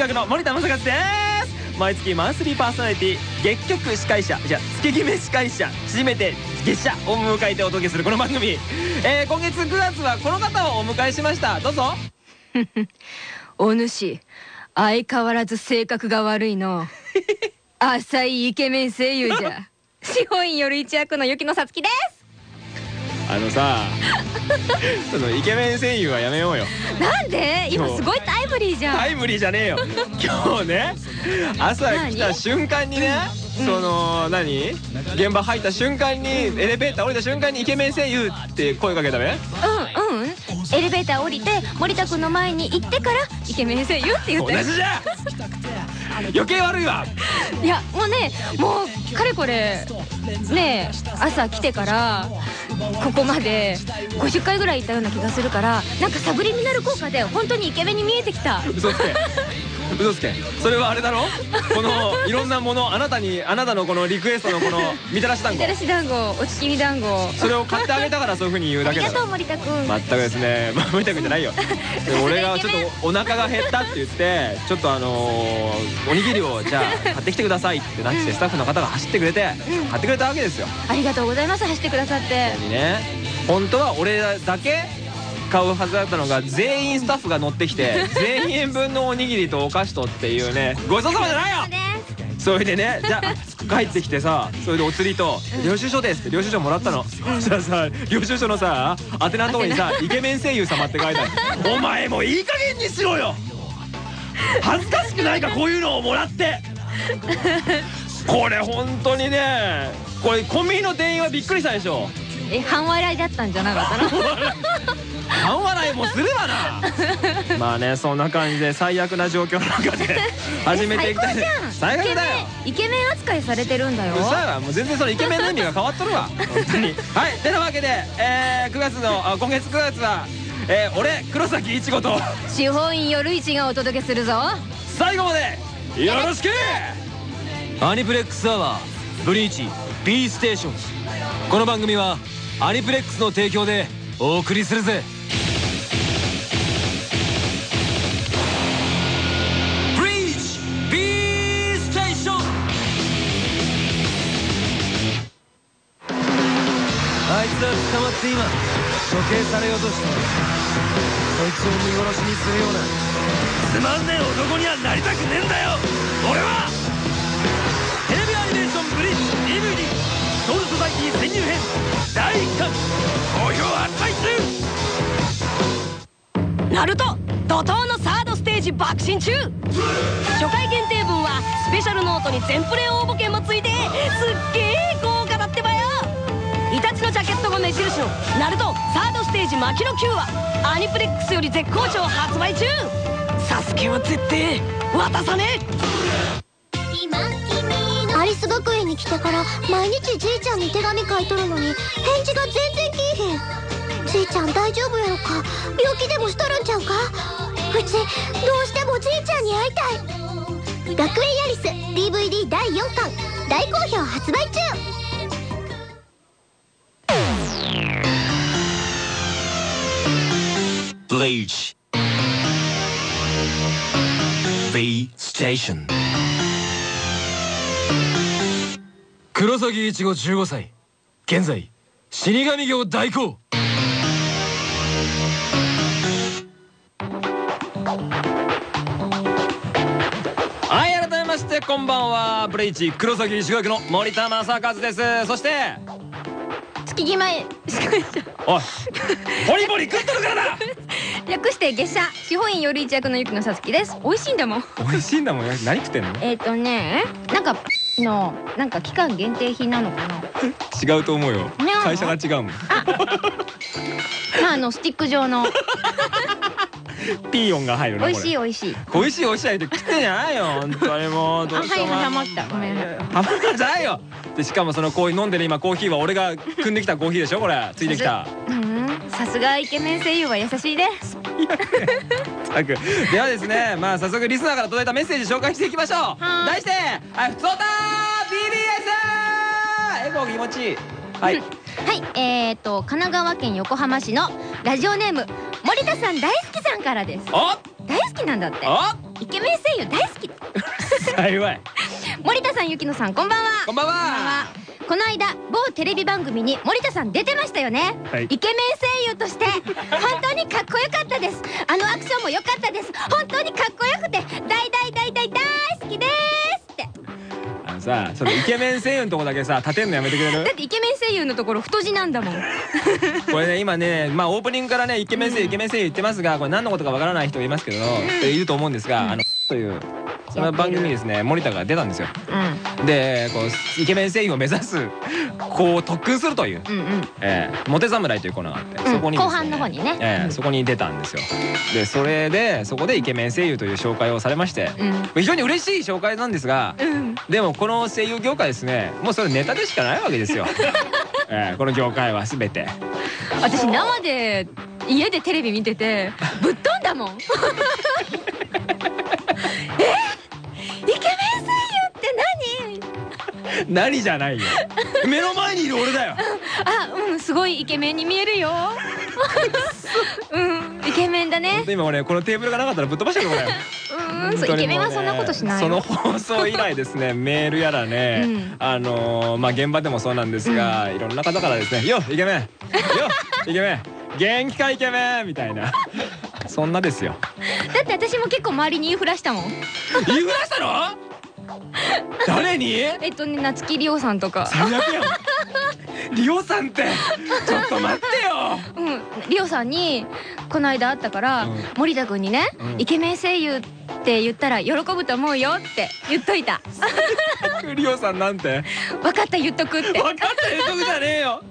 学の森田正和です。毎月マンスリーパーソナリティ月局司会者じゃ月決め司会者初めて月謝を迎えてお届けするこの番組、えー、今月9月はこの方をお迎えしました。どうぞ。お主相変わらず性格が悪いの。浅いイケメン声優じゃ。資本員よる一役の雪野さつきですあのさ そのイケメン声優はやめようよ。なんで？今すごいタイムリーじゃん。タイムリーじゃねえよ。今日ね朝来た瞬間にねその何？現場入った瞬間にエレベーター降りた瞬間にイケメン声優って声かけたべ？うんうんエレベーター降りて森田君の前に行ってからイケメン声優って言って同じじゃ余計悪いわ。いやもうねもうかれこれね朝来てからここまで50回ぐらい行ったような気がするからなんかサブリミナル効果で本当にイケメンに見えてきた。嘘つけ嘘つけ。それはあれだろ？このいろんなものあなたにあなたのこのリクエストのこのみたらし団子。みたらし団子お月見団子。それを買ってあげたからそういうふうに言うだけだありがとう森田君全くですね。まあ森田君じゃないよ。で俺がちょっとお腹が減ったって言ってちょっとあのーおにぎりをじゃあ買ってきてくださいってなってスタッフの方が走ってくれて買ってくれたわけですよ。ありがとうございます。走ってくださって。にね。本当は俺だけ買うはずだったのが全員スタッフが乗ってきて 全員分のおにぎりとお菓子とっていうねごちそうさまじゃないよ！それでねじゃあ帰ってきてさそれでお釣りと「領収書です」って領収書もらったの。そしたらさ領収書のさ宛名のとこにさ「イケメン声優様」って書いてある。お前もいい加減にしろよ！恥ずかしくないかこういうのをもらって。これ本当にねこれコンビニの店員はびっくりしたでしょ。え半笑いだったんじゃなかったの？半笑いもするわな。まあねそんな感じで最悪な状況の中で 始めていきたい。最悪だよ。イケメン扱いされてるんだよ。うるさいわもう全然そのイケメンの意味が変わっとるわ。本当に。はいてなわけで、えー、9月のあ今月9月は、えー、俺黒崎いちごと。資本員夜市がお届けするぞ。最後までよろしく！アニプレックスアワーブリーチ B ステーションこの番組はアニプレックスの提供でお送りするぜって今処刑されようとしている。そいつを見殺しにするような。つまんねえ男にはなりたくねえんだよ。俺はテレビアニメーションブリッジ DVD ソウルソサイティ潜入編第1巻。好評発売中。ナルト怒涛のサードステージ爆心中。初回限定分はスペシャルノートに全プレ応募券もついてすっげえ豪華だってばよイタチのジャケットが目印のナルトサードステージ牧野 Q はアニプレックスより絶好調発売中。サスケは絶対渡さねアリス学園に来てから毎日じいちゃんに手紙書いとるのに返事が全然きいへん。じいちゃん大丈夫やろか？病気でもしとるんちゃうか？うちどうしてもじいちゃんに会いたい。学園ヤリス DVD 第4巻大好評発売中。Bleach. B Station. 黒崎一護15歳。現在死神業代行。はい改めましてこんばんは。ブレイチ黒崎石垣の森田正和です。そして月決め司会者おいポリポリ食っとるからだ略して月謝資本員より一役の雪野さつきです。美味しいんだもん。美味しいんだもん。何食ってんの？えっとねなんかのなんか期間限定品なのかな。違うと思うよ。ね会社が違うもん。まああのスティック状のピーヨンが入るの美味しいい美味しい。美味しい美味しい。って食ってんじゃないよ本当にもう。どうしようもない。ったごめんハマった。んじゃないよでしかもそのコーヒー飲んでる今コーヒーは俺が汲んできたコーヒーでしょこれ。ついてきた。うん。さすがイケメン声優は優しいです。ったく。ではですねまあ早速リスナーから届いたメッセージ紹介していきましょう。題して「はいふつおた BBS」エコー気持ち。いい。はいはい。えー、と神奈川県横浜市のラジオネーム森田さん大好きさんからです。あ大好きなんだって。あイケメン声優大好き。幸い。森田さんゆきのさんこんばんは。こんばんは。この間某テレビ番組に森田さん出てましたよね、はい。イケメン声優として本当にかっこよかったです。あのアクションも良かったです。本当にかっこよくて大大大大大好きですあのさそのイケメン声優のとこだけさ立てんのやめてくれる？だってイケメン声優のところ太字なんだもん。これね今ねまあオープニングからねイケメン声優イケメン声優言ってますがこれ何のことかわからない人いますけどいると思うんですがあのというその番組にですね森田が出たんですよ。うでこうイケメン声優を目指すこう特訓するという、んうんうん。えー、モテ侍というコーナーがあって、うん。そこにです後半の方にね。うん。えーそこに出たんですよ。でそれでそこでイケメン声優という紹介をされまして、うん。非常に嬉しい紹介なんですがうん。でもこの声優業界ですねもうそれネタでしかないわけですよ、えーこの業界は全て。私生で家でテレビ見ててぶっ飛んだもん 何 何じゃないよ。目の前にいる俺だよ。あうんすごいイケメンに見えるよ。うんイケメンだね。今俺このテーブルがなかったらぶっ飛ばしてるこれうんそうイケメンはそんなことしないそのよ放送以来ですねメールやらね、うん。あのーまあ現場でもそうなんですが、いろんな方からですね「よイケメン。よイケメン。元気かイケメン!」みたいな。そんなですよ。だって私も結構周りに言いふらしたもん。言いふらしたの？誰に？えっとね夏木りおさんとか。最悪やん。リオさんって。ちょっと待ってよ。うん。りおさんにこの間会ったから、うん。森田君にね、うん。イケメン声優って言ったら喜ぶと思うよって言っといた。リオさんなんて。分かった言っとくって。分かった言うとくじゃねえよ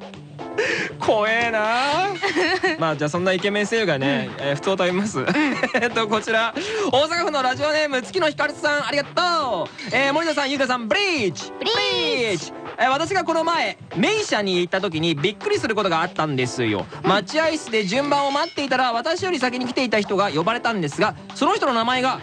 怖えな。まあじゃあそんなイケメン声優がね、えー普通を食べます、えっとこちら。大阪府のラジオネーム月野ひかるさんありがとう、えー、森田さんゆうかさんブリーチ。ブリーチ。えー私がこの前名車に行った時にびっくりすることがあったんですよ。待合室で順番を待っていたら私より先に来ていた人が呼ばれたんですがその人の名前が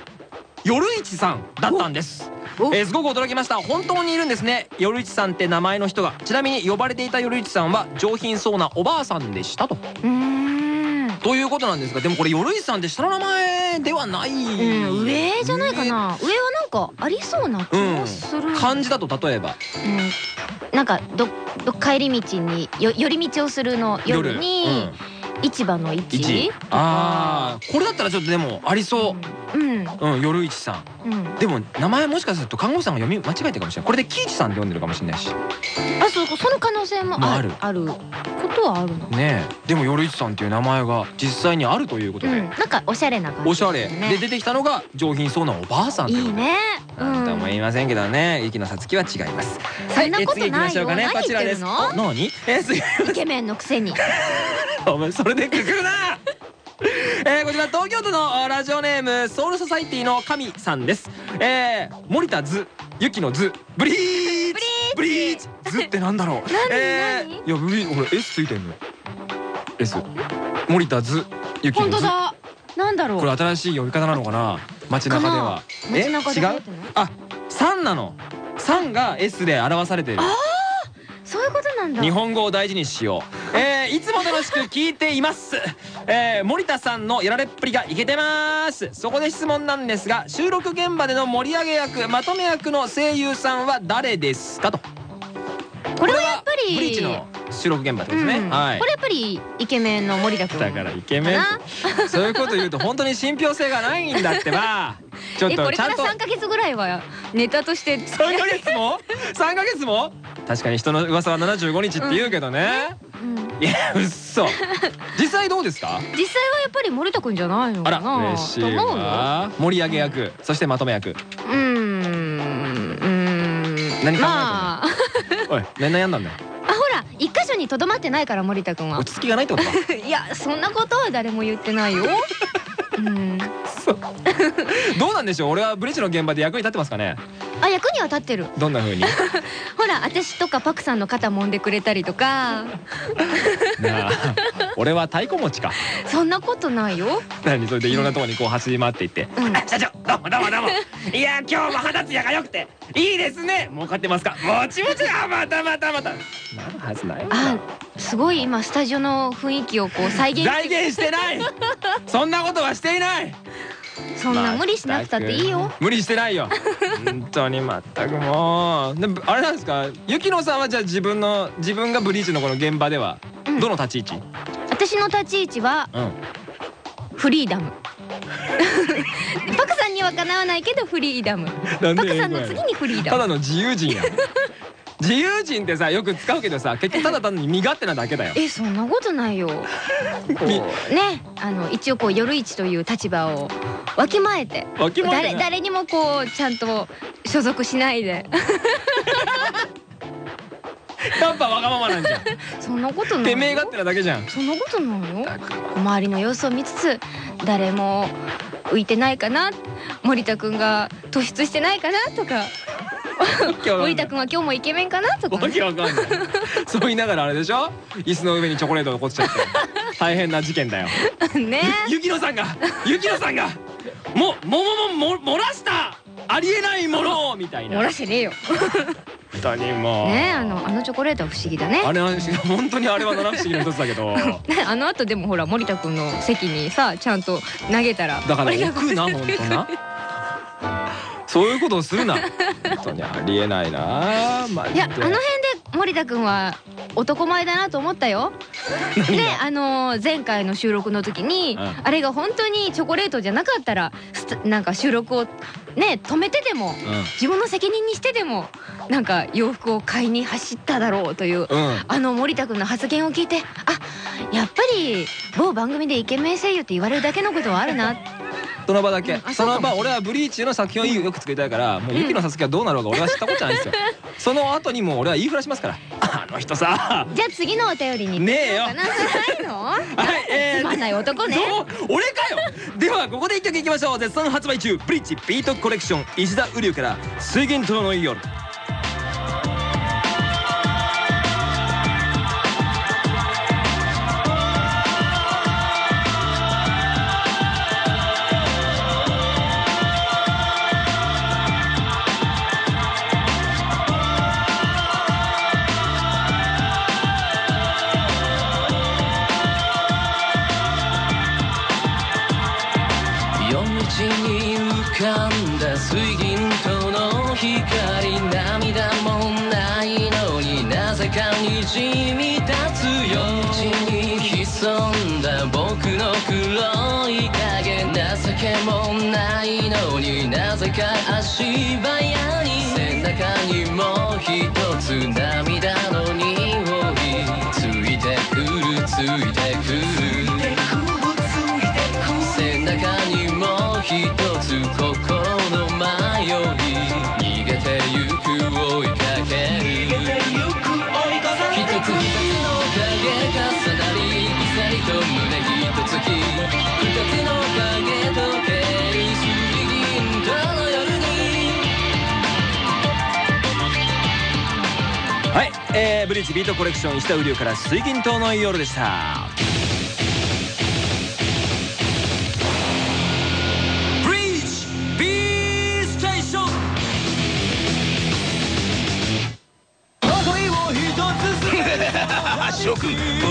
夜市さんだったんです。おえーすごく驚きました。本当にいるんですね。夜市さんって名前の人が。ちなみに呼ばれていた夜市さんは上品そうなおばあさんでしたと。うーん。ということなんですがでもこれ夜市さんって下の名前ではない、うん、上じゃないかな。上はなんかありそうな気もする、上漢字だと例えば。うん、なんかどど帰り道によ寄り道をするの夜に、市場の市。一ああこれだったらちょっとでもありそううん。ううん夜市さん。うん。でも名前もしかすると看護師さんが読み間違えてるかもしれない。これで喜一さんって読んでるかもしれないし。あそうその可能性もある。ある。ことはあるの。ねえ。でも夜市さんっていう名前が実際にあるということで、うん、なんかおしゃれな感じおしゃれ。ねで出てきたのが上品そうなおばあさんと。いいいねなんとも言いませんけどね、ゆきのさつきは違います。そんなことえ次行きましょうかね。ないよ。こちらです。何？え、イケメンのくせに。お前それでくくるな。えー、こちら東京都のあラジオネームソウルソサイティの神さんです。えー、森田図、ゆきの図、ブリーチ、ブリーチ、図ってなんだろう。何？えー、いやブリーほら S ついてんのよ。S。森田図、ゆきの図。本当だ。なんだろう。これ新しい呼び方なのかな？街中では。え？違う？あ三なの。三が S で表されているそういうことなんだ。日本語を大事にしよう。えー、いつも楽しく聞いていますえー、森田さんのやられっぷりがいけてます。そこで質問なんですが収録現場での盛り上げ役まとめ役の声優さんは誰ですか？と。これはやっぱりブリーチの収録現場ですね、うん。はい。これやっぱりイケメンの森田君だからイケメン。か そういうこと言うと本当に信憑性がないんだってば。ちょっえことれからちゃんと3ヶ月ぐらいはネタとして。3ヶ月も？3ヶ月も？確かに人の噂は75日って言うけどね、うん。いやうっそ実際どうですか？実際はやっぱり森田君じゃないのあからな嬉しい盛り上げ役そしてまとめ役。うーん。うーん。何考えおい何悩んだんだよ？あほら一箇所にとどまってないから森田君は。落ち着きがないってことか？いやそんなことは誰も言ってないよ。う。んどうなんでしょう？俺はブリッジの現場で役に立ってますかね？あ役には立ってる。どんな風に？ほら私とかパクさんの肩揉んでくれたりとか。なあ。俺は太鼓持ちか。そんなことないよ。何？それでいろんなところにこう走り回っていって「うん。社長どうもどうもどうも。いや今日も肌ツヤが良くて。いいですね。儲かってますか。もちもち。あまたまたまた」なるはずないわ。あすごい今スタジオの雰囲気をこう再現再現してない。そんなことはしていないそんな無理しなくたっていいよ。無理してないよ。本当に全くもう。でもあれなんですか？雪乃さんはじゃあ自分の自分がブリーチのこの現場ではうん。どの立ち位置？私の立ち位置はうん。フリーダム。パクさんにはかなわないけどフリーダム。パクさんの次にフリーダム。ただの自由人や自由人ってさよく使うけどさ結局ただ単に身勝手なだけだよ。えそんなことないよ。こうねあの一応こう夜市という立場をわきまえて。誰誰にもこうちゃんと所属しないで。やっぱわがままなんじゃん。そんなことないてよめえ勝手なだけじゃん。そんなことないよ。周りの様子を見つつ誰も浮いてないかな。森田くんが突出してないかなとか森田くんは今日もイケメンかな？と。かわけわかんない。そう言いながらあれでしょ？椅子の上にチョコレートが落っちゃって。大変な事件だよ。ね。ゆきのさんが。ゆきのさんが。ももももも漏らした？ありえないものを！みたい漏ならしてねえよ。本当にも。うねあのあのチョコレートは不思議だね。あれは本当にあれは七不思議の一つだけど。ねあの後でもほら森田くんの席にさちゃんと投げたら。だから置くな本当なそういうことをするな。本当にありえないな。マジでいやあの辺で森田くんは男前だなと思ったよ。ねあのー前回の収録の時に、うん。あれが本当にチョコレートじゃなかったらなんか収録をね止めてでも自分の責任にしてでもなんか洋服を買いに走っただろうという。あの森田君の発言を聞いてあやっぱり某番組でイケメン声優って言われるだけのことはあるなその場だけ。その場俺はブリーチの作品をよく作りたいからもうユキのサスケはどうなろうが俺は知ったことじゃないですよ。その後にもう俺は言いふらしますから。あの人さ。じゃあ次のお便りにねえよ。はい えつまんない男ね。どう俺かよ。ではここで一曲いきましょう。絶賛発売中。ブリッジビートコレクション石田瓜生から水銀島の夜夜一つ涙の匂いついてくるついてくる。背中にも一リッジビートコレクション石田瓜生から水銀島の夜でした。ブリッジ B ステーション。諸君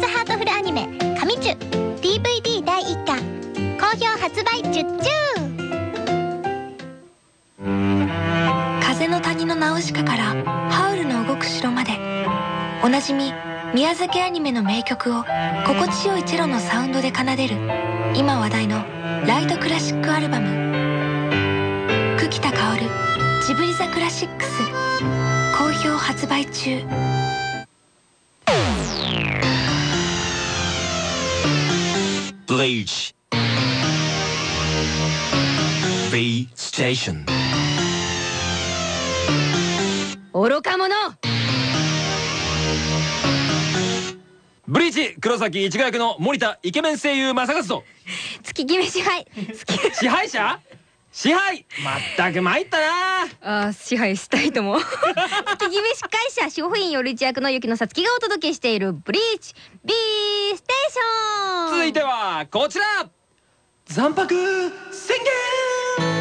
爆裂ハートフルアニメ「神チュ」DVD 第1巻好評発売中風の谷のナウシカからハウルの動く城までおなじみ宮崎アニメの名曲を心地よいチェロのサウンドで奏でる今話題のライトクラシックアルバム吹田薫ジブリザクラシックス好評発売中 Bleach. B Station. 愚か者。ブリーチ黒崎一護役の森田イケメン声優正和と。月決め支配。支配者？支配！まったく参ったな！あー支配したいとも。月決め司会者主婦員より一役の雪のさつきがお届けしているブリーチ B ステーション。続いてはこちら！残白宣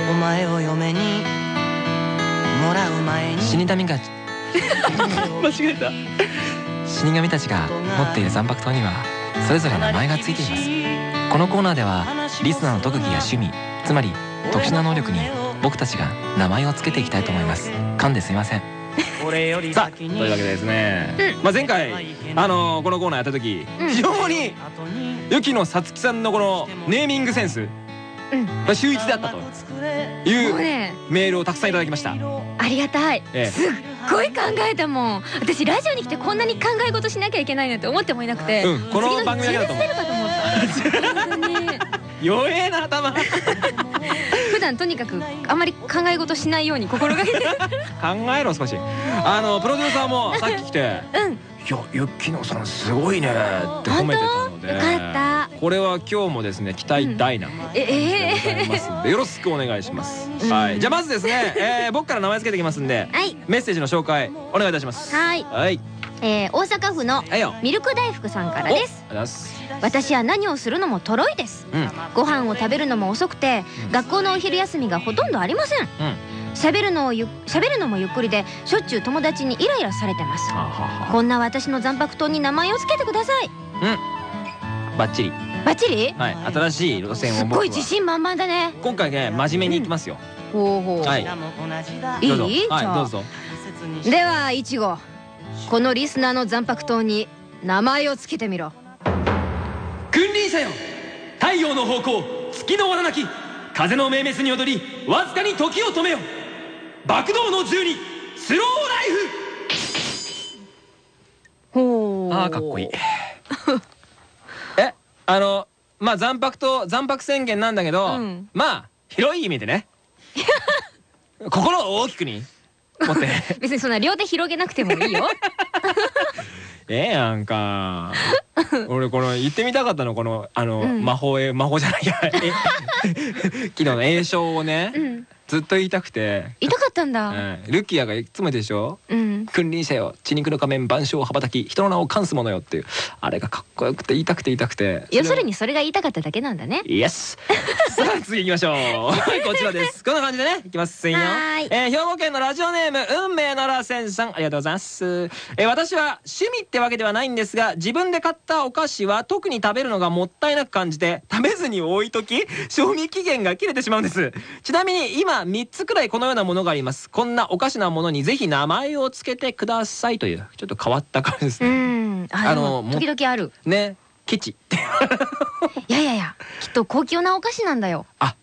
お前を嫁にもらう前に。死神が言 間違えた。死神たちが持っている残白刀にはそれぞれ名前がついています。このコーナーではリスナーの特技や趣味つまり特殊な能力に僕たちが名前を付けていきたいと思います。噛んですいません。さあというわけでですね、まあ、前回あのこのコーナーやった時、非常に雪野さつきさんのこのネーミングセンスうん。が秀逸だったともいうメールをたくさんいただきました。ありがたい、ええ。すっごい考えたもん。私ラジオに来てこんなに考え事しなきゃいけないなんて思ってもいなくて、うんこの番組だけだと思う 弱えな頭段とにかくあまり考え事しないように心がけて。るえろ少し。あのプロデューサーもさっき来て。うん「いや雪野さんすごいね」って褒めてたので。よかった。これは今日もですね期待大なええ？ございますんで よろしくお願いします、うん。はい。じゃあまずですね、えー僕から名前つけていきますんではい。メッセージの紹介お願いいたします。はい、はいえー、大阪府のミルク大福さんからです。私は何をするのもとろいです。うん。ご飯を食べるのも遅くてうん。学校のお昼休みがほとんどありません。うん。喋るのをゆ喋るのもゆっくりでしょっちゅう友達にイライラされてます。はあはあはこんな私の残白刀に名前を付けてください。あバッチリ。バッチリ？はい。新しい路線を僕は。ごい自信満々だね。今回ね真面目にいきますよ、ほうほう。はい。いどうぞ。いじゃあ。はいどうぞ。ではいちごこのリスナーの残白刀に名前を付けてみろ。君臨せよ。太陽の方向月のわらなき風の明滅に踊りわずかに時を止めよ。爆動の12スローライフ。ほう。あーかっこいい。えあのまあ残白と残白宣言なんだけど、うん。まあ広い意味でね。心を大きくに持って。別にそんな両手広げなくてもいいよ。ええやんか。俺この言ってみたかったのこのあの、うん。魔法え魔法じゃないや。え 昨日の栄唱をね、うんずっと言いたくて、痛かったんだ。うん。ルキアがいつもでしょ？うん。君臨せよ。血肉の仮面万象羽ばたき人の名を冠すものよっていう。あれがかっこよくて言いたくて言いたくて。要するにそれが言いたかっただけなんだね。イエスさあ次行きましょう。は いこちらです。こんな感じでねいきますよ。はえー兵庫県のラジオネーム運命のらせんさん。ありがとうございます、えー私は趣味ってわけではないんですが自分で買ったお菓子は特に食べるのがもったいなく感じて食べずに置いとき賞味期限が切れてしまうんです。ちなみに今3つくらいこのようなものがあります。こんなおかしなものにぜひ名前をつけてくださいというちょっと変わった感じですうね、ん。あであの時々ある。ねケチって。いやいやいやきっと高級なお菓子なんだよ。あ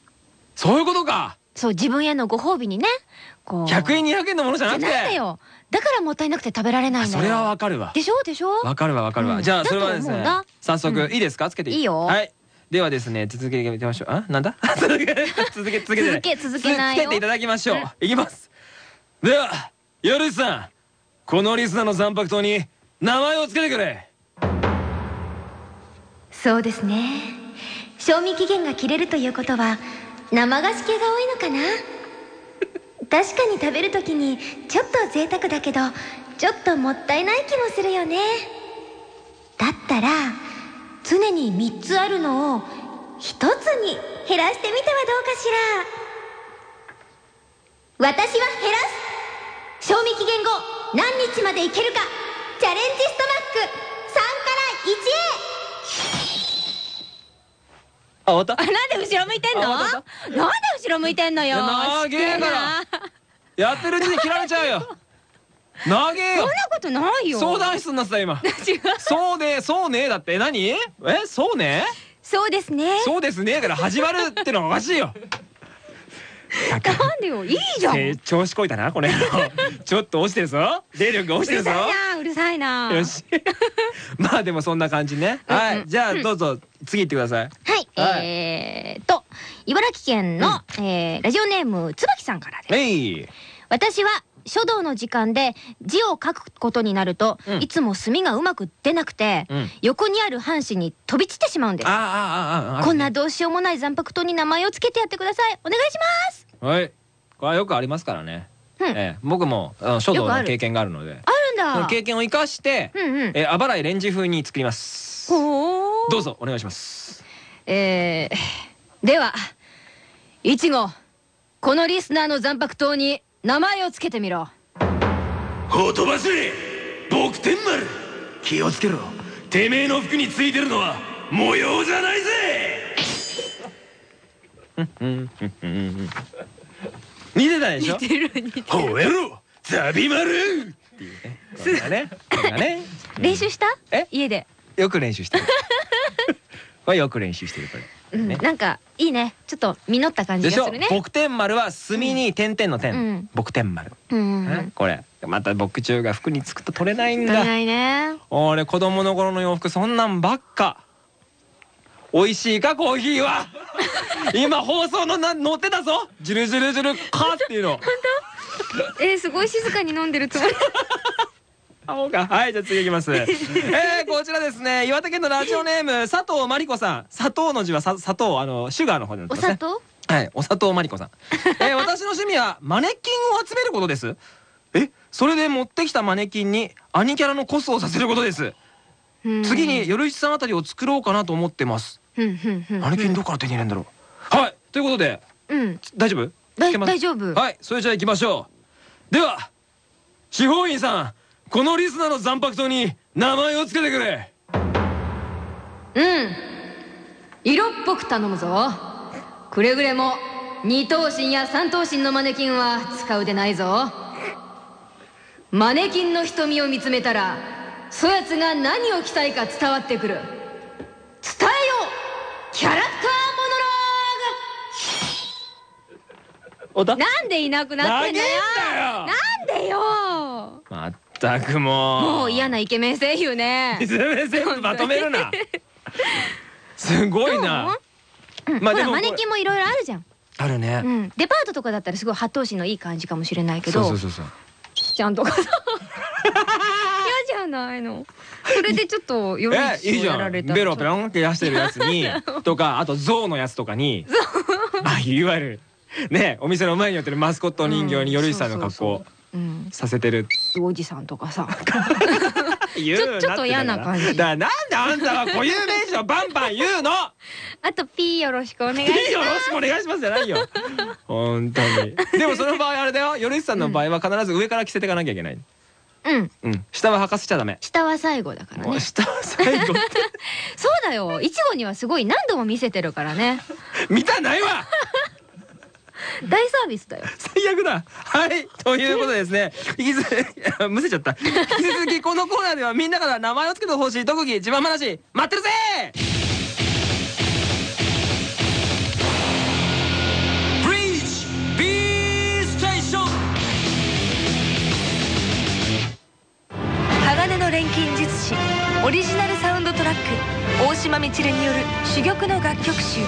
そういうことか。そう自分へのご褒美にね。こう。100円200円のものじゃなくて。ないんだよ。だからもったいなくて食べられないんだよ。あそれはわかるわ。でしょ？でしょ？わかるわわかるわ、うんじゃあそれはですね早速、うん。いいですか？つけていいよ。はいではですね続けてみましょう。あなんだ？続け続け続けて続け続けないよ。つけていただきましょう、いきます。ではよるさん。このリスナーの残白刀に名前をつけてくれ。そうですね。賞味期限が切れるということは生菓子系が多いのかな？確かに食べるときにちょっと贅沢だけどちょっともったいない気もするよね。だったら常に3つあるのを1つに減らしてみてはどうかしら私は減らす賞味期限後何日までいけるかチャレンジストマック3から1へあ終わった？あなんで後ろ向いてんのあなんで後ろ向いてんのよやってるうちに切られちゃうよ長えよ。そんなことないよ。相談室になってた今。違うそうねそうねだって。何？え？そうね？そうですね。そうですねから始まるってのはおかしいよ。なんでよいいじゃん。成調子こいたなこれ ちょっと落ちてるぞ。霊力が落ちてるぞ。うるさいなよし。まあでもそんな感じね。はい。じゃあどうぞ次行ってください。はい、えーと茨城県の、えーラジオネーム椿さんからです。私は書道の時間で字を書くことになると、うん。いつも墨がうまく出なくて、うん。横にある半紙に飛び散ってしまうんです。こんなどうしようもない残白刀に名前をつけてやってください。お願いします。はい。これはよくありますからね。うん。ええ。僕もあの書道の経験があるので。あるんだ。経験を生かしてうんうん。えあばらいレンジ風に作ります。どうぞお願いします。えー、ではいちごこのリスナーの残白刀に名前をつけてみろ。ほとばしれ僕天丸。気をつけろ。てめえの服についてるのは模様じゃないぜ。似てたでしょ？てる似てほえろ。ザビ丸これがねね。練習した？え？家で、よく練習してる。これよく練習してるこれうん。ね。なんかいいね。ちょっと実った感じがするね。僕天丸は墨に点々のう点ん僕天丸これ。また僕中が服につくと取れないんだ。足りないね。俺子供の頃の洋服そんなんばっか。美味しいかコーヒーは？今放送のな載ってたぞ。ジュルジュルジュルカっていうの。えー、すごい静かに飲んでるつもり 青かはいじゃあ次いきます えー、こちらですね岩手県のラジオネーム佐藤真理子さん砂糖の字はさ砂糖あのシュガーの方になってますねお砂糖？はい、お砂糖マリコさん。えー私の趣味はマネキンを集めることです。え、それで持ってきたマネキンにアニキャラのコスをさせることです。次に夜市さんあたりを作ろうかなと思ってます。うんうんうんマネキンどこから手に入れるんだろう？はい、ということでうん大丈夫？だ聞けます？大丈夫はい、それじゃあ行きましょう。では、司法院さん、このリスナーの残白刀に名前をつけてくれ。うん。色っぽく頼むぞ。くれぐれも二等身や三等身のマネキンは使うでないぞ。マネキンの瞳を見つめたらそやつが何を着たいか伝わってくる。伝えよキャラクターおた？なんでいなくなってんだよ。投なんでよ。まったくもう。もう嫌なイケメン声優ね。全部まとめるな。すごいな。うんまあマネキンもいろいろあるじゃん、あるね。う。ん、デパートとかだったらすごい八頭身のいい感じかもしれないけどそうそうそうそう。ちゃんとかさ嫌じゃないの？それでちょっとよりえいいじゃん。やられたらベロペロンって出してるやつにとかあと象のやつとかに。あいわゆる。ねお店の前にやってるマスコット人形に頼さんの格好うんさせてる。おじさんとかさ。言うなってちょっと嫌な感じ。だから。なんであんたは固有名詞をバンバン言うの？あとピーよろしくお願いします。よろしくお願いしますじゃないよ。本当に。でもその場合あれだよ。頼さんの場合は必ず上から着せていかなきゃいけない。うん。うん。下は履かせちゃダメ。下は最後だからね。下は最後 そうだよ。いちごにはすごい何度も見せてるからね。見たないわ 大サービスだよ。最悪だ。はい。ということでですね引き続き むせちゃった。引き続きこのコーナーではみんなから名前を付けてほしい特技自慢話待ってるぜ!ブリーチ B ステーション鋼の錬金術師オリジナルサウンドトラック大島みちるによる珠玉の楽曲集。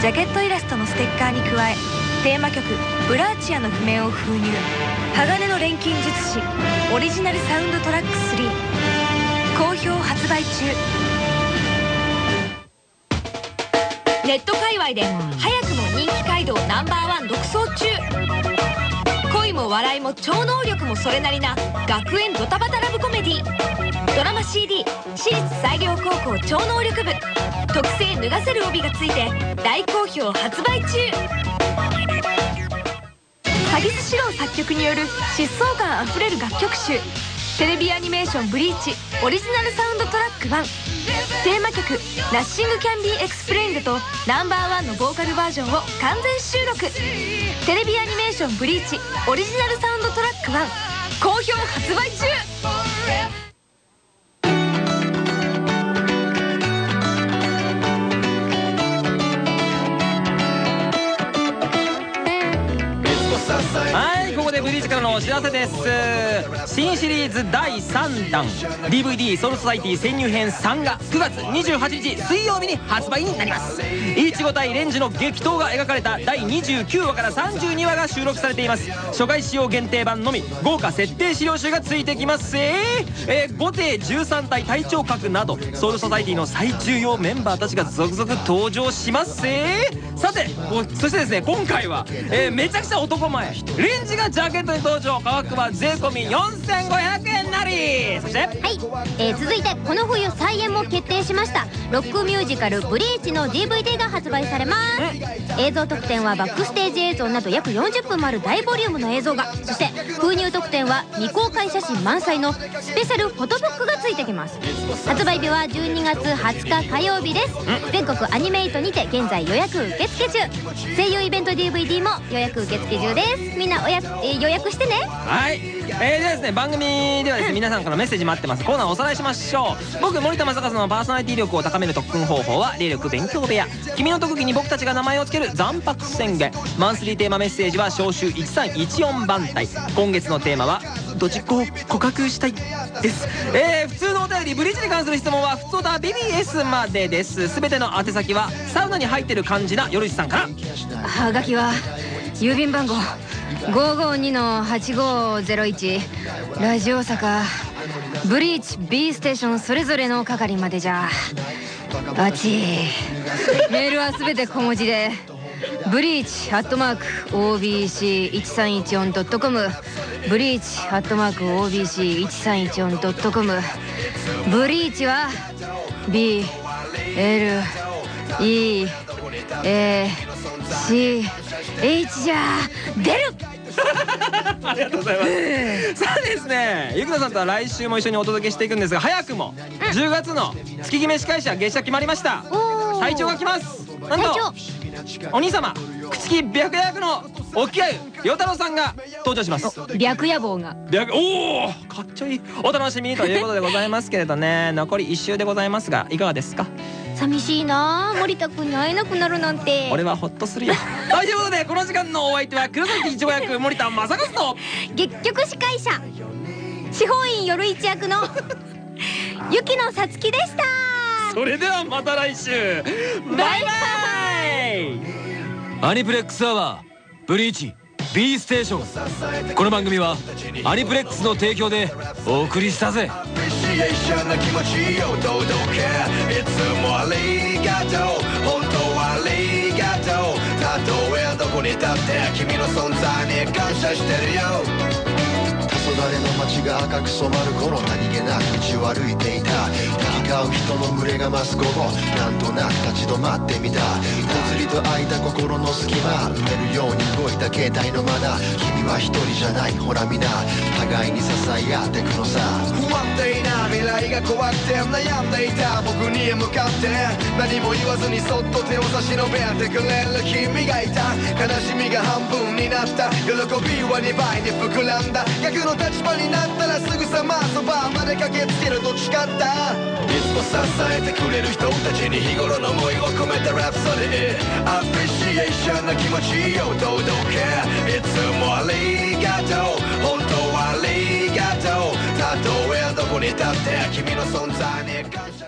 ジャケットイラストのステッカーに加えテーマ曲「ブラーチア」の譜面を封入。鋼の錬金術師オリジナルサウンドトラック3好評発売中。ネット界隈で早くも人気街道ナンバーワン独走中。恋も笑いも超能力もそれなりな学園ドタバタラブコメディ。CD 私立西陵高校超能力部。特製脱がせる帯がついて大好評発売中。萩須史郎作曲による疾走感あふれる楽曲集。テレビアニメーション「ブリーチ」オリジナルサウンドトラック1テーマ曲「 Nothing Can Be Explained」と Number One のボーカルバージョンを完全収録。テレビアニメーション「ブリーチ」オリジナルサウンドトラック1好評発売中。のお知らせです。新シリーズ第3弾。DVD ソウルソサイティ潜入編3が9月28日水曜日に発売になります。イチゴ対レンジの激闘が描かれた第29話から32話が収録されています。初回使用限定版のみ豪華設定資料集がついてきますえー、えー、後手13体隊長格などソウルソサイティの最重要メンバーたちが続々登場しますえー、さてそしてですね今回は、えー、めちゃくちゃ男前。レンジがジャケットに登場価格は税込み4500円なりそしてはい、えー、続いてこの冬再演も決定しました。ロックミュージカル「ブリーチ」の DVD が発売されます。映像特典はバックステージ映像など約40分もある大ボリュームの映像が。そして封入特典は未公開写真満載のスペシャルフォトブックがついてきます。発売日は12月20日火曜日です。全国アニメイトにて現在予約受付中。声優イベント DVD も予約受付中です。みんなおや、えー、予約してね。はい。えー、でですね番組ではですね皆さんからメッセージ待ってます。コーナーおさらいしましょう。僕森田正和のパーソナリティ力を高める特訓方法は霊力勉強部屋。君の特技に僕たちが名前を付ける残白宣言。マンスリーテーマメッセージは召集1314番隊。今月のテーマはドジコを告白したいです。えー、普通のお便りブリッジに関する質問は普通だ BBS までです。全ての宛先はサウナに入ってる感じなよるしさんから。はがきは郵便番号552-8501ラジオ大阪ブリーチ B ステーションそれぞれの係までじゃ。あちメールは全て小文字でブリーチアットマーク OBC1314.com ブリーチアットマーク OBC1314.com ブリーチは B L E A C H じゃ出る。ありがとうございます、さあですねゆきのさんとは来週も一緒にお届けしていくんですが早くも10月の月決め司会者月謝決まりました。隊長が来ます。なんとお兄様朽木白夜役の沖合与太郎さんが登場します。白夜坊が。白おおかっちょいい。お楽しみにということでございますけれどね。残り1週でございますがいかがですか？寂しいな森田君に会えなくなるなんて。俺はホッとするよ。ということでこの時間のお相手は黒崎一護役森田正和と。結局司会者司法院夜一役の 雪野さつきでした。それではまた来週。バイバイ。アニプレックスアワーブリーチ B ステーション。この番組はアニプレックスの提供でお送りしたぜな気持ちを届け。いつもありがとう。本当はありがとう。たとえどこにだって君の存在に感謝してるよ。れの街が赤く染まる頃何気なく道を歩いていた。行き交う人の群れが増す午後なんとなく立ち止まってみた。ぽつりと開いた心の隙間埋めるように動いた携帯のまだ。君は一人じゃないほら皆互いに支え合ってくのさ。不安定な未来が怖くて悩んでいた。僕に向かって何も言わずにそっと手を差し伸べてくれる。君がいた。悲しみが半分になった。喜びは2倍に膨らんだ。逆の立場になったらすぐさまそばまで駆けつける。と誓ったいつも支えてくれる人たちに日頃の思いを込めたラプソディアプリシエーションの気持ちを届け？いつもありがとう。本当はありがとう。たとえどこに立って君の存在に感謝。